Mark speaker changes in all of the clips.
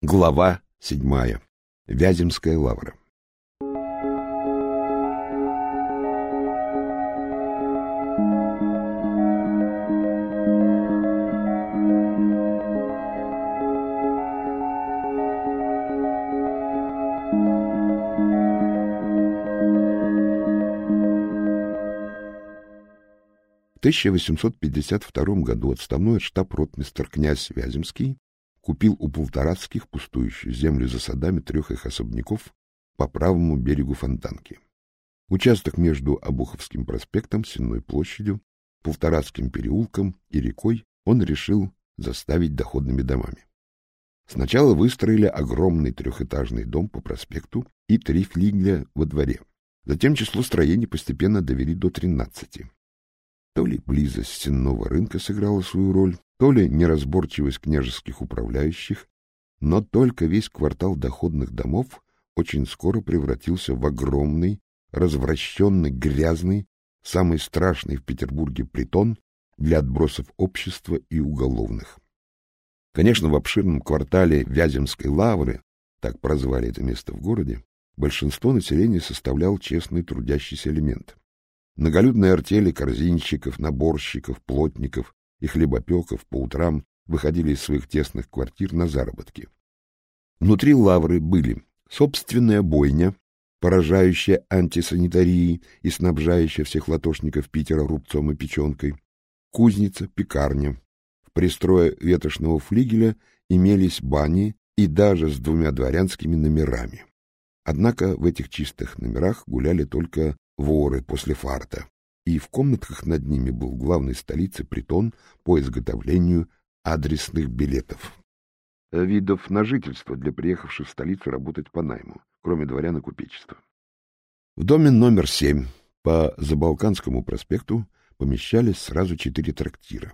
Speaker 1: Глава седьмая. Вяземская лавра. В 1852 году отставной штаб-ротмистр князь Вяземский купил у полторацких пустующую землю за садами трех их особняков по правому берегу Фонтанки. Участок между Обуховским проспектом, Сенной площадью, Полторацким переулком и рекой он решил заставить доходными домами. Сначала выстроили огромный трехэтажный дом по проспекту и три флигеля во дворе. Затем число строений постепенно довели до тринадцати. То ли близость сенного рынка сыграла свою роль, то ли неразборчивость княжеских управляющих, но только весь квартал доходных домов очень скоро превратился в огромный, развращенный, грязный, самый страшный в Петербурге притон для отбросов общества и уголовных. Конечно, в обширном квартале Вяземской лавры, так прозвали это место в городе, большинство населения составлял честный трудящийся элемент. Многолюдные артели корзинщиков, наборщиков, плотников и хлебопеков по утрам выходили из своих тесных квартир на заработки. Внутри лавры были собственная бойня, поражающая антисанитарией и снабжающая всех латошников Питера рубцом и печенкой, кузница, пекарня. В пристрое ветошного флигеля имелись бани и даже с двумя дворянскими номерами. Однако в этих чистых номерах гуляли только воры после фарта, и в комнатках над ними был главной столицей притон по изготовлению адресных билетов. Видов на жительство для приехавших в столицу работать по найму, кроме дворян и купечества. В доме номер семь по Забалканскому проспекту помещались сразу четыре трактира,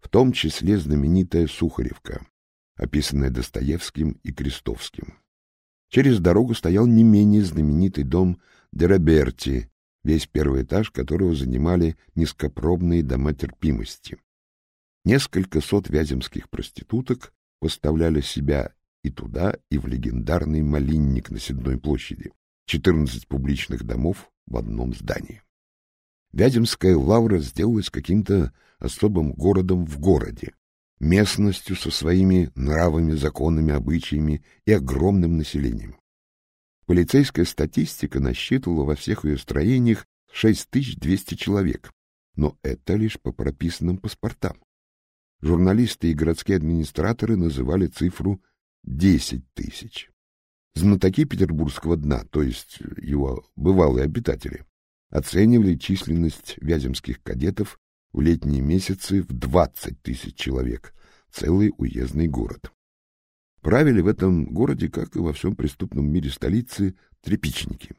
Speaker 1: в том числе знаменитая Сухаревка, описанная Достоевским и Крестовским. Через дорогу стоял не менее знаменитый дом Дераберти, весь первый этаж которого занимали низкопробные дома терпимости. Несколько сот вяземских проституток поставляли себя и туда, и в легендарный малинник на Седной площади, четырнадцать публичных домов в одном здании. Вяземская лавра сделалась каким-то особым городом в городе, местностью со своими нравами, законами, обычаями и огромным населением. Полицейская статистика насчитывала во всех ее строениях 6200 человек, но это лишь по прописанным паспортам. Журналисты и городские администраторы называли цифру 10 тысяч. Знатоки петербургского дна, то есть его бывалые обитатели, оценивали численность вяземских кадетов в летние месяцы в 20 тысяч человек, целый уездный город. Правили в этом городе, как и во всем преступном мире столицы, тряпичники.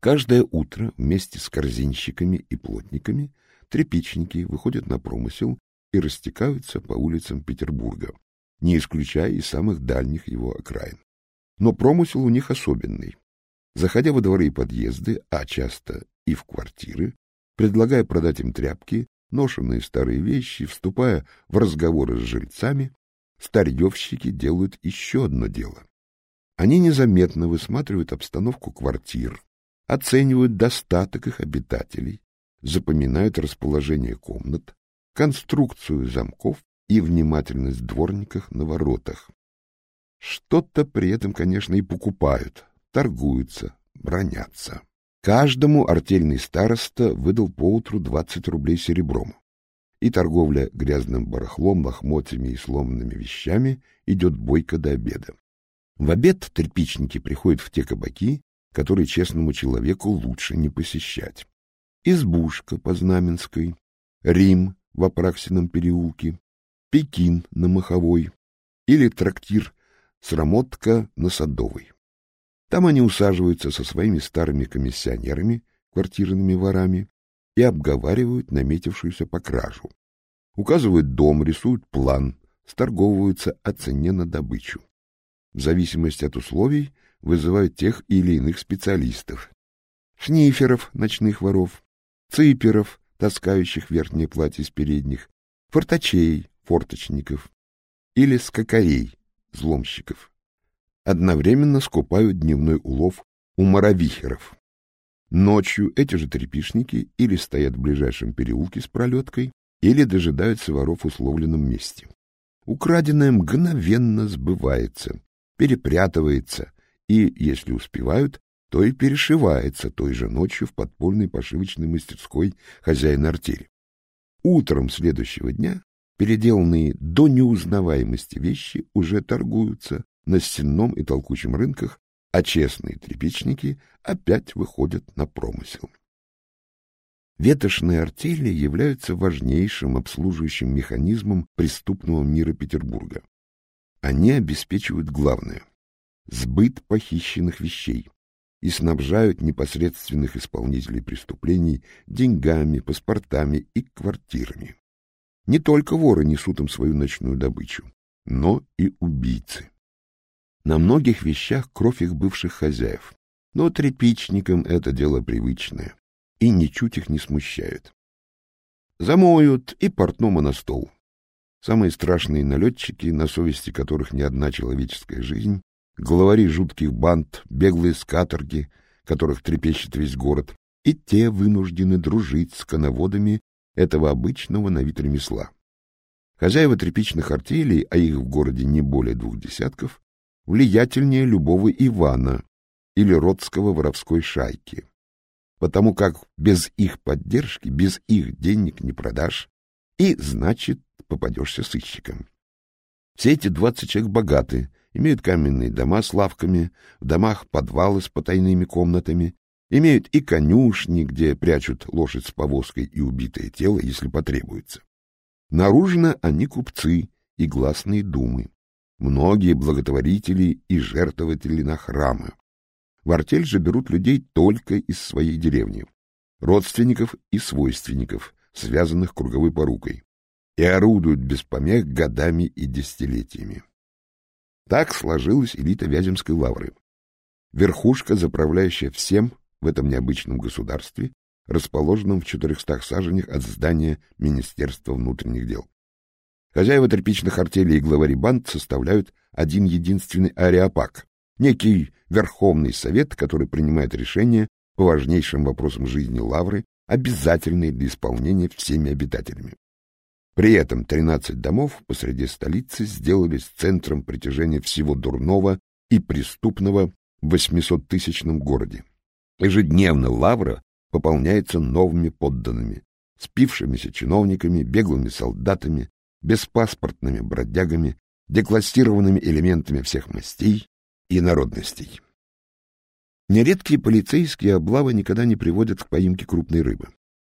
Speaker 1: Каждое утро вместе с корзинщиками и плотниками тряпичники выходят на промысел и растекаются по улицам Петербурга, не исключая и самых дальних его окраин. Но промысел у них особенный. Заходя во дворы и подъезды, а часто и в квартиры, предлагая продать им тряпки, ношенные старые вещи, вступая в разговоры с жильцами, старьевщики делают еще одно дело. Они незаметно высматривают обстановку квартир, оценивают достаток их обитателей, запоминают расположение комнат, конструкцию замков и внимательность дворников на воротах. Что-то при этом, конечно, и покупают, торгуются, бронятся. Каждому артельный староста выдал поутру двадцать рублей серебром. И торговля грязным барахлом, лохмотьями и сломанными вещами идет бойко до обеда. В обед тряпичники приходят в те кабаки, которые честному человеку лучше не посещать. Избушка по Знаменской, Рим в Апраксином переулке, Пекин на Маховой или трактир Срамотка на Садовой. Там они усаживаются со своими старыми комиссионерами, квартирными ворами, и обговаривают наметившуюся покражу. Указывают дом, рисуют план, сторговываются о цене на добычу. В зависимости от условий вызывают тех или иных специалистов. Шниферов, ночных воров, циперов, таскающих верхнее платье с передних, форточей, форточников или скакарей, взломщиков. Одновременно скупают дневной улов у моровихеров. Ночью эти же трепишники или стоят в ближайшем переулке с пролеткой, или дожидаются воров в условленном месте. Украденное мгновенно сбывается, перепрятывается и, если успевают, то и перешивается той же ночью в подпольной пошивочной мастерской хозяина артели. Утром следующего дня переделанные до неузнаваемости вещи уже торгуются на стенном и толкучем рынках, а честные тряпичники опять выходят на промысел. Ветошные артели являются важнейшим обслуживающим механизмом преступного мира Петербурга. Они обеспечивают главное – сбыт похищенных вещей и снабжают непосредственных исполнителей преступлений деньгами, паспортами и квартирами. Не только воры несут им свою ночную добычу, но и убийцы. На многих вещах кровь их бывших хозяев, но тряпичникам это дело привычное и ничуть их не смущает. Замоют и портному на стол. Самые страшные налетчики, на совести которых не одна человеческая жизнь, главари жутких банд, беглые с которых трепещет весь город, и те вынуждены дружить с коноводами этого обычного на вид ремесла. Хозяева тряпичных артелей, а их в городе не более двух десятков, влиятельнее любого Ивана или родского воровской шайки потому как без их поддержки, без их денег не продашь, и, значит, попадешься сыщиком. Все эти двадцать человек богаты, имеют каменные дома с лавками, в домах подвалы с потайными комнатами, имеют и конюшни, где прячут лошадь с повозкой и убитое тело, если потребуется. Наружно они купцы и гласные думы, многие благотворители и жертвователи на храмы. В артель же берут людей только из своей деревни, родственников и свойственников, связанных круговой порукой, и орудуют без помех годами и десятилетиями. Так сложилась элита Вяземской лавры. Верхушка, заправляющая всем в этом необычном государстве, расположенном в четырехстах саженях от здания Министерства внутренних дел. Хозяева тряпичных артелей и главари банд составляют один единственный ареопаг, некий Верховный Совет, который принимает решения по важнейшим вопросам жизни Лавры, обязательные для исполнения всеми обитателями. При этом 13 домов посреди столицы сделались центром притяжения всего дурного и преступного в 800-тысячном городе. Ежедневно Лавра пополняется новыми подданными, спившимися чиновниками, беглыми солдатами, беспаспортными бродягами, деклассированными элементами всех мастей и народностей. Нередкие полицейские облавы никогда не приводят к поимке крупной рыбы.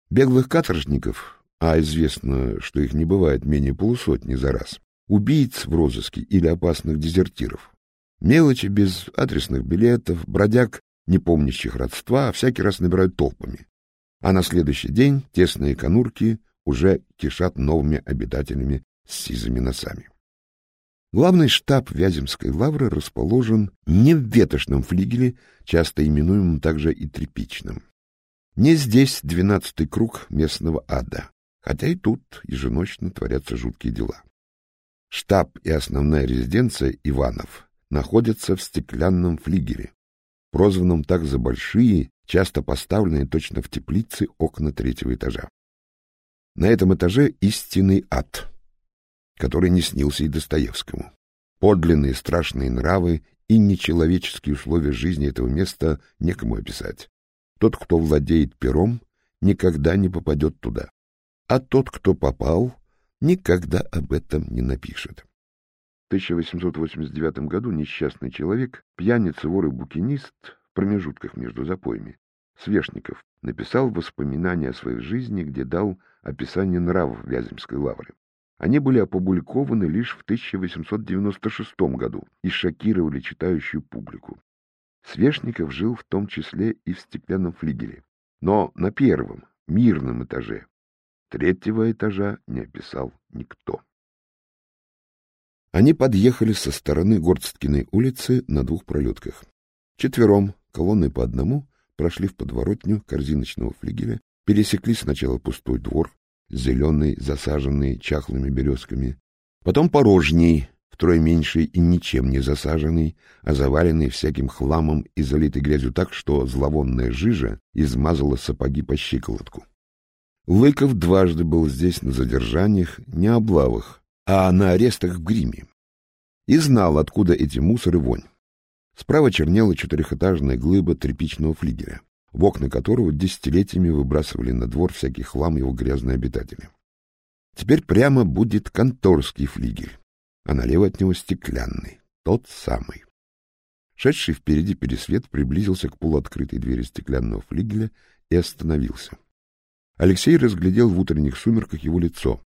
Speaker 1: Беглых каторжников, а известно, что их не бывает менее полусотни за раз, убийц в розыске или опасных дезертиров, мелочи без адресных билетов, бродяг, не помнящих родства, всякий раз набирают толпами. А на следующий день тесные конурки уже кишат новыми обитателями с сизыми носами. Главный штаб Вяземской лавры расположен не в ветошном флигеле, часто именуемом также и тряпичным. Не здесь двенадцатый круг местного ада, хотя и тут еженочно творятся жуткие дела. Штаб и основная резиденция Иванов находятся в стеклянном флигеле, прозванном так за большие, часто поставленные точно в теплице окна третьего этажа. На этом этаже истинный ад — который не снился и Достоевскому. Подлинные страшные нравы и нечеловеческие условия жизни этого места некому описать. Тот, кто владеет пером, никогда не попадет туда, а тот, кто попал, никогда об этом не напишет. В 1889 году несчастный человек, пьяница, вор и букинист в промежутках между запоями, Свешников, написал воспоминания о своей жизни, где дал описание нравов Вяземской лавры. Они были опубликованы лишь в 1896 году и шокировали читающую публику. Свешников жил в том числе и в стеклянном флигеле, но на первом, мирном этаже. Третьего этажа не описал никто. Они подъехали со стороны Горсткиной улицы на двух пролетках. Четвером, колонной по одному, прошли в подворотню корзиночного флигеля, пересекли сначала пустой двор, зеленый, засаженный чахлыми березками, потом порожний, втрое меньший и ничем не засаженный, а заваленный всяким хламом и залитый грязью так, что зловонная жижа измазала сапоги по щиколотку. Лыков дважды был здесь на задержаниях, не облавах, а на арестах в гриме. И знал, откуда эти мусоры вонь. Справа чернела четырехэтажная глыба тряпичного флигеля, в окна которого десятилетиями выбрасывали на двор всякий хлам его грязные обитатели. Теперь прямо будет конторский флигель, а налево от него стеклянный, тот самый. Шедший впереди пересвет приблизился к полуоткрытой двери стеклянного флигеля и остановился. Алексей разглядел в утренних сумерках его лицо,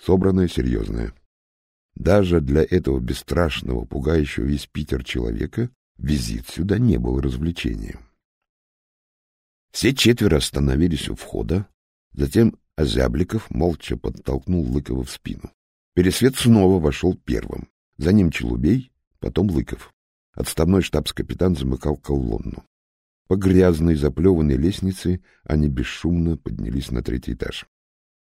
Speaker 1: собранное, серьезное. Даже для этого бесстрашного, пугающего весь Питер человека визит сюда не был развлечением. Все четверо остановились у входа, затем Озябликов молча подтолкнул Лыкова в спину. Пересвет снова вошел первым. За ним Челубей, потом Лыков. Отставной штабс-капитан замыкал колонну. По грязной заплеванной лестнице они бесшумно поднялись на третий этаж.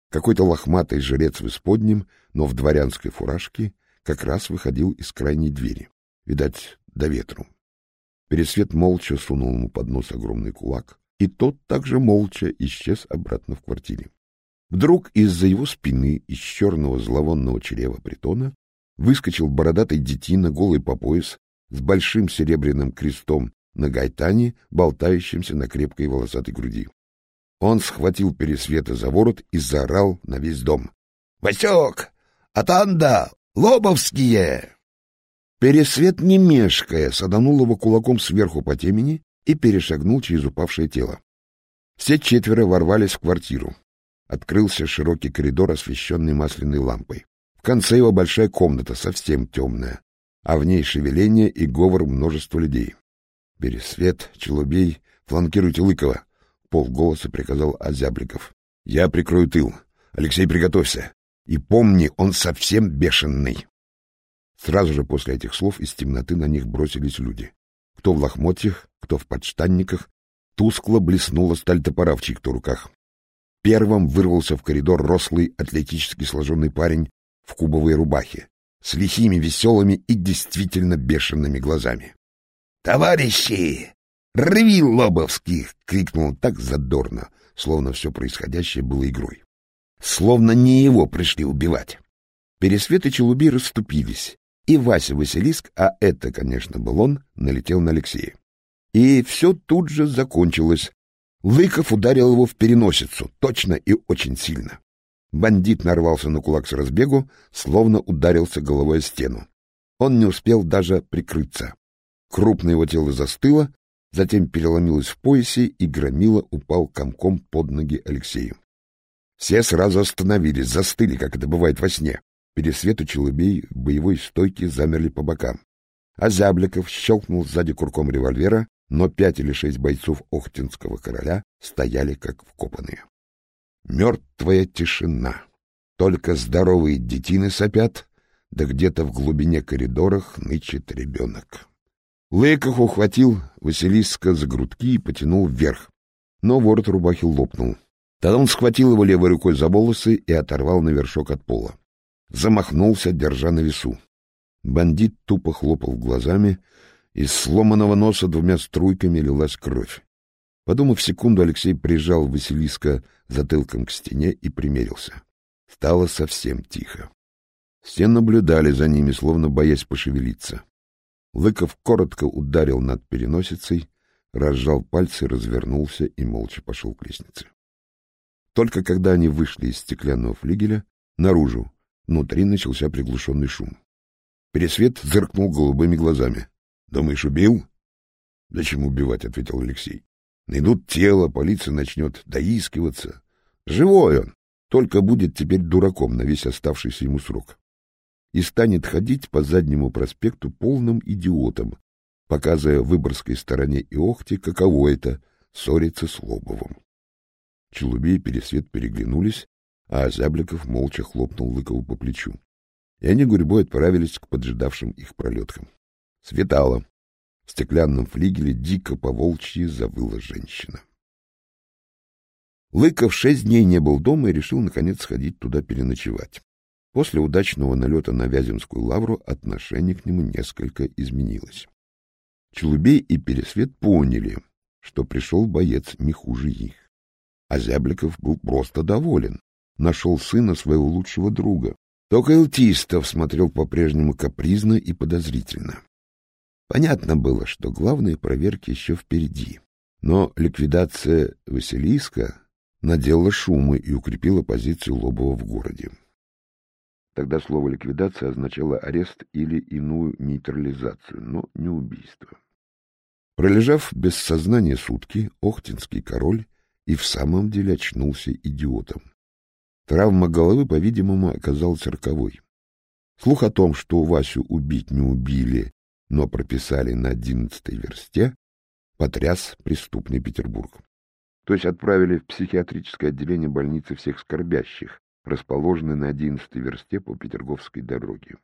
Speaker 1: Какой-то лохматый жрец в исподнем, но в дворянской фуражке, как раз выходил из крайней двери. Видать, до ветру. Пересвет молча сунул ему под нос огромный кулак, и тот также молча исчез обратно в квартире. Вдруг из-за его спины, из черного зловонного чрева притона, выскочил бородатый детина, голый по пояс, с большим серебряным крестом на гайтане, болтающимся на крепкой волосатой груди. Он схватил Пересвета за ворот и заорал на весь дом. — Васек! Атанда! Лобовские! Пересвет, не мешкая, саданул его кулаком сверху по темени и перешагнул через упавшее тело. Все четверо ворвались в квартиру. Открылся широкий коридор, освещенный масляной лампой. В конце его большая комната, совсем темная, а в ней шевеление и говор множества людей. Пересвет, Челубей, фланкируйте Лыкова, — полголоса приказал Озябликов. — Я прикрою тыл. Алексей, приготовься. И помни, он совсем бешеный. Сразу же после этих слов из темноты на них бросились люди. Кто в лохмотьях, кто в подштанниках. Тускло блеснула сталь топора в чьих-то руках. Первым вырвался в коридор рослый, атлетически сложенный парень в кубовой рубахе, с лихими, веселыми и действительно бешеными глазами. — Товарищи! Рви Лобовских! — крикнул так задорно, словно все происходящее было игрой. Словно не его пришли убивать. Пересвет и Челуби расступились, и Вася Василиск, а это, конечно, был он, налетел на Алексея. И все тут же закончилось, Лыков ударил его в переносицу, точно и очень сильно. Бандит нарвался на кулак с разбегу, словно ударился головой о стену. Он не успел даже прикрыться. Крупное его тело застыло, затем переломилось в поясе, и громила упал комком под ноги Алексею. Все сразу остановились, застыли, как это бывает во сне. Пересвету челубей в боевой стойке замерли по бокам. А Зябликов щелкнул сзади курком револьвера, но пять или шесть бойцов Охтинского короля стояли как вкопанные. Мертвая тишина. Только здоровые детины сопят, да где-то в глубине коридорах нычет ребенок. Лыков ухватил Василиска за грудки и потянул вверх, но ворот рубахи лопнул. Тогда он схватил его левой рукой за волосы и оторвал на вершок от пола. Замахнулся, держа на весу. Бандит тупо хлопал глазами, из сломанного носа двумя струйками лилась кровь. Подумав секунду, Алексей прижал Василиска затылком к стене и примерился. Стало совсем тихо. Все наблюдали за ними, словно боясь пошевелиться. Лыков коротко ударил над переносицей, разжал пальцы, развернулся и молча пошел к лестнице. Только когда они вышли из стеклянного флигеля, наружу, внутри начался приглушенный шум. Пересвет зыркнул голубыми глазами. Думаешь, убил? Зачем убивать, ответил Алексей. Найдут тело, полиция начнет доискиваться. Живой он, только будет теперь дураком на весь оставшийся ему срок. И станет ходить по заднему проспекту полным идиотом, показывая выборской стороне и Охте, каково это — ссориться с Лобовым. Челубей и Пересвет переглянулись, а Озябликов молча хлопнул Лыкову по плечу. И они гурьбой отправились к поджидавшим их пролеткам. Светало. В стеклянном флигеле дико по волчьи завыла женщина. Лыков шесть дней не был дома и решил, наконец, сходить туда переночевать. После удачного налета на Вяземскую лавру отношение к нему несколько изменилось. Челубей и Пересвет поняли, что пришел боец не хуже их. А Зябликов был просто доволен. Нашел сына своего лучшего друга. Только Элтистов смотрел по-прежнему капризно и подозрительно. Понятно было, что главные проверки еще впереди. Но ликвидация Василиска наделала шумы и укрепила позицию Лобова в городе. Тогда слово «ликвидация» означало арест или иную нейтрализацию, но не убийство. Пролежав без сознания сутки, Охтинский король и в самом деле очнулся идиотом. Травма головы, по-видимому, оказалась роковой. Слух о том, что Васю убить не убили, но прописали на одиннадцатой версте, потряс преступный Петербург. То есть отправили в психиатрическое отделение больницы всех скорбящих, расположенной на одиннадцатой версте по Петерговской дороге.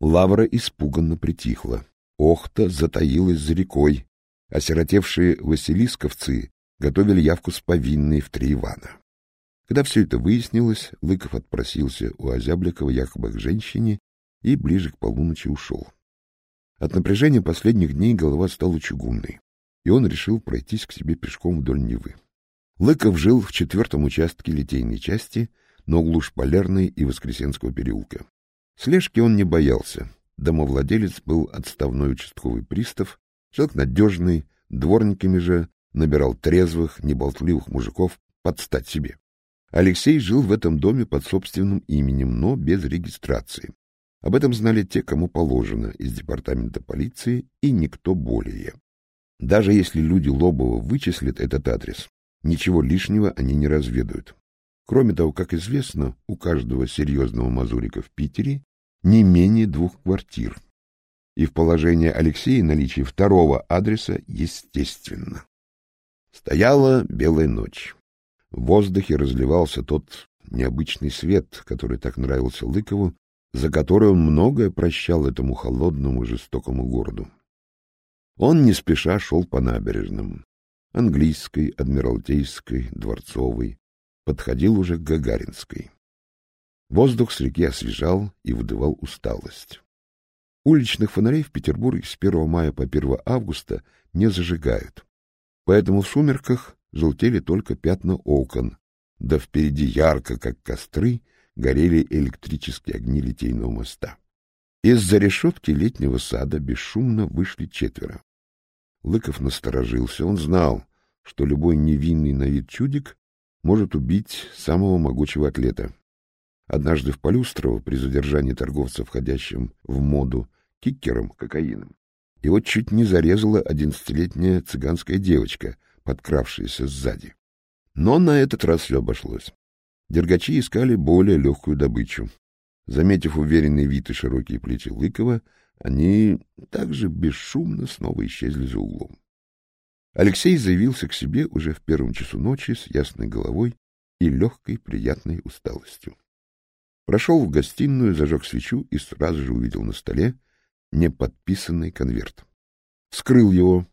Speaker 1: Лавра испуганно притихла. Охта затаилась за рекой. Осиротевшие василисковцы готовили явку с повинной в три Ивана. Когда все это выяснилось, Лыков отпросился у Озябликова якобы к женщине и ближе к полуночи ушел. От напряжения последних дней голова стала чугунной, и он решил пройтись к себе пешком вдоль Невы. Лыков жил в четвертом участке литейной части на углу Шпалерной и Воскресенского переулка. Слежки он не боялся. Домовладелец был отставной участковый пристав, человек надежный, дворниками же набирал трезвых, неболтливых мужиков под стать себе. Алексей жил в этом доме под собственным именем, но без регистрации. Об этом знали те, кому положено, из департамента полиции и никто более. Даже если люди Лобова вычислят этот адрес, ничего лишнего они не разведают. Кроме того, как известно, у каждого серьезного мазурика в Питере не менее двух квартир. И в положении Алексея наличие второго адреса естественно. Стояла белая ночь. В воздухе разливался тот необычный свет, который так нравился Лыкову за которой он многое прощал этому холодному жестокому городу. Он не спеша шел по набережным, английской, адмиралтейской, дворцовой, подходил уже к Гагаринской. Воздух с реки освежал и выдавал усталость. Уличных фонарей в Петербурге с 1 мая по 1 августа не зажигают, поэтому в сумерках желтели только пятна окон, да впереди ярко, как костры, горели электрические огни литейного моста. Из-за решетки летнего сада бесшумно вышли четверо. Лыков насторожился. Он знал, что любой невинный на вид чудик может убить самого могучего атлета. Однажды в Полюстрово при задержании торговца, входящим в моду кикером, кокаином, его чуть не зарезала одиннадцатилетняя цыганская девочка, подкравшаяся сзади. Но на этот раз все обошлось. Дергачи искали более легкую добычу. Заметив уверенный вид и широкие плечи Лыкова, они также бесшумно снова исчезли за углом. Алексей заявился к себе уже в первом часу ночи с ясной головой и легкой приятной усталостью. Прошел в гостиную, зажег свечу и сразу же увидел на столе неподписанный конверт. Скрыл его,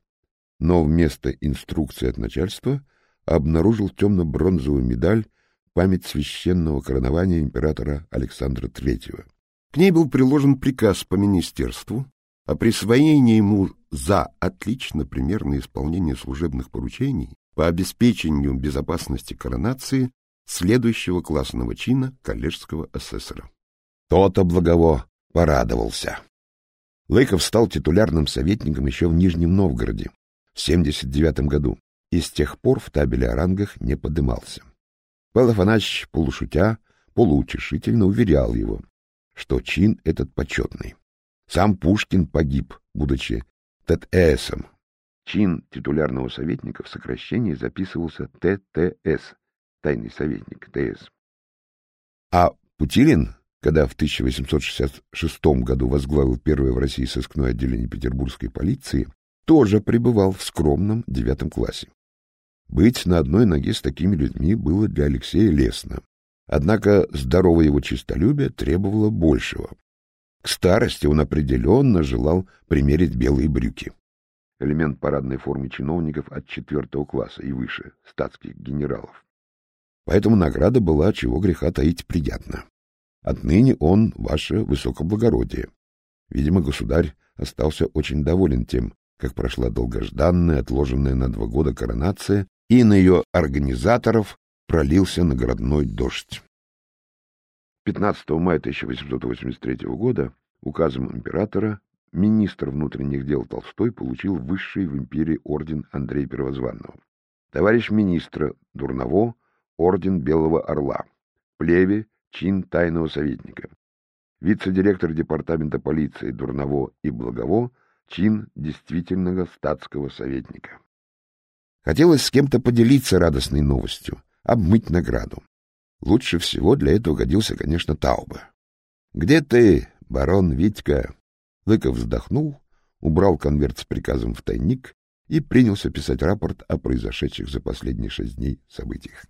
Speaker 1: но вместо инструкции от начальства обнаружил темно-бронзовую медаль память священного коронования императора Александра III. К ней был приложен приказ по министерству о присвоении ему за отлично примерное исполнение служебных поручений по обеспечению безопасности коронации следующего классного чина коллежского асессора. То-то Благово порадовался. Лыков стал титулярным советником еще в Нижнем Новгороде 79 году и с тех пор в табеле о рангах не подымался. Павел Афанасьевич, полушутя, полуутешительно уверял его, что чин этот почетный. Сам Пушкин погиб, будучи ТТСом. Чин титулярного советника в сокращении записывался ТТС, тайный советник, ТС. А Путилин, когда в 1866 году возглавил первое в России сыскное отделение петербургской полиции, тоже пребывал в скромном девятом классе. Быть на одной ноге с такими людьми было для Алексея лестно. Однако здоровое его честолюбие требовало большего. К старости он определенно желал примерить белые брюки. Элемент парадной формы чиновников от четвертого класса и выше, статских генералов. Поэтому награда была, чего греха таить, приятна. Отныне он ваше высокоблагородие. Видимо, государь остался очень доволен тем, как прошла долгожданная, отложенная на два года коронация, и на ее организаторов пролился наградной дождь. 15 мая 1883 года указом императора министр внутренних дел Толстой получил высший в империи орден Андрея Первозванного. Товарищ министра Дурново — орден Белого Орла. Плеве — чин тайного советника. Вице-директор департамента полиции Дурново и Благово — чин действительного статского советника. Хотелось с кем-то поделиться радостной новостью, обмыть награду. Лучше всего для этого годился, конечно, Тауба. — Где ты, барон Витька? Лыков вздохнул, убрал конверт с приказом в тайник и принялся писать рапорт о произошедших за последние шесть дней событиях.